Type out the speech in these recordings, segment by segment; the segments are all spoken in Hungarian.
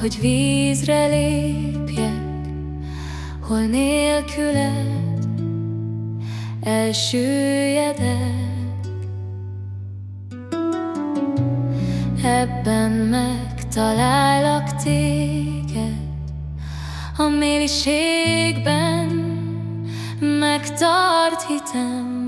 hogy vízre lépjek, hol nélküled elsüllyedek. Ebben megtalállak téged, a mélységben megtart hitem.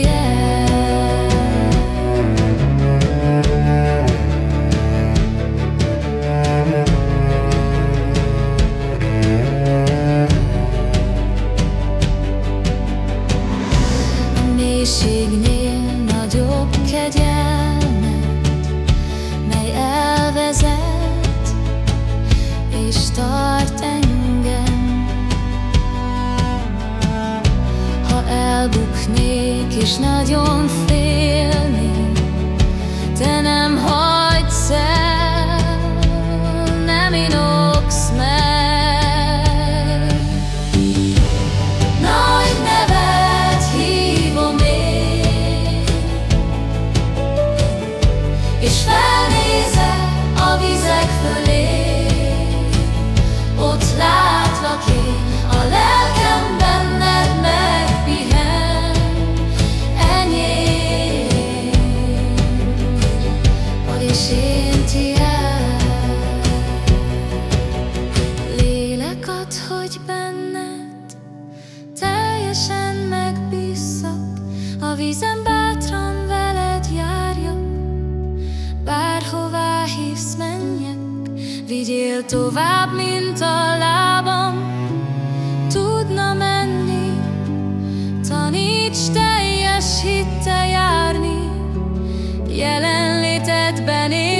mélységnél nagyobb kegyelmet, mely elvezet és tart engem. Ha elbuknék és nagyon félnék, te nem És felnézek a vizek fölé. Ott látlak én, a lelkem benned megpihen. Enyém vagy és én tiéd Lélek ad, hogy benned Teljesen megbízzak A vízen Vigyél tovább, mint a lábam. Tudna menni. Taníts teljes hittel járni. Jelenlétedben élni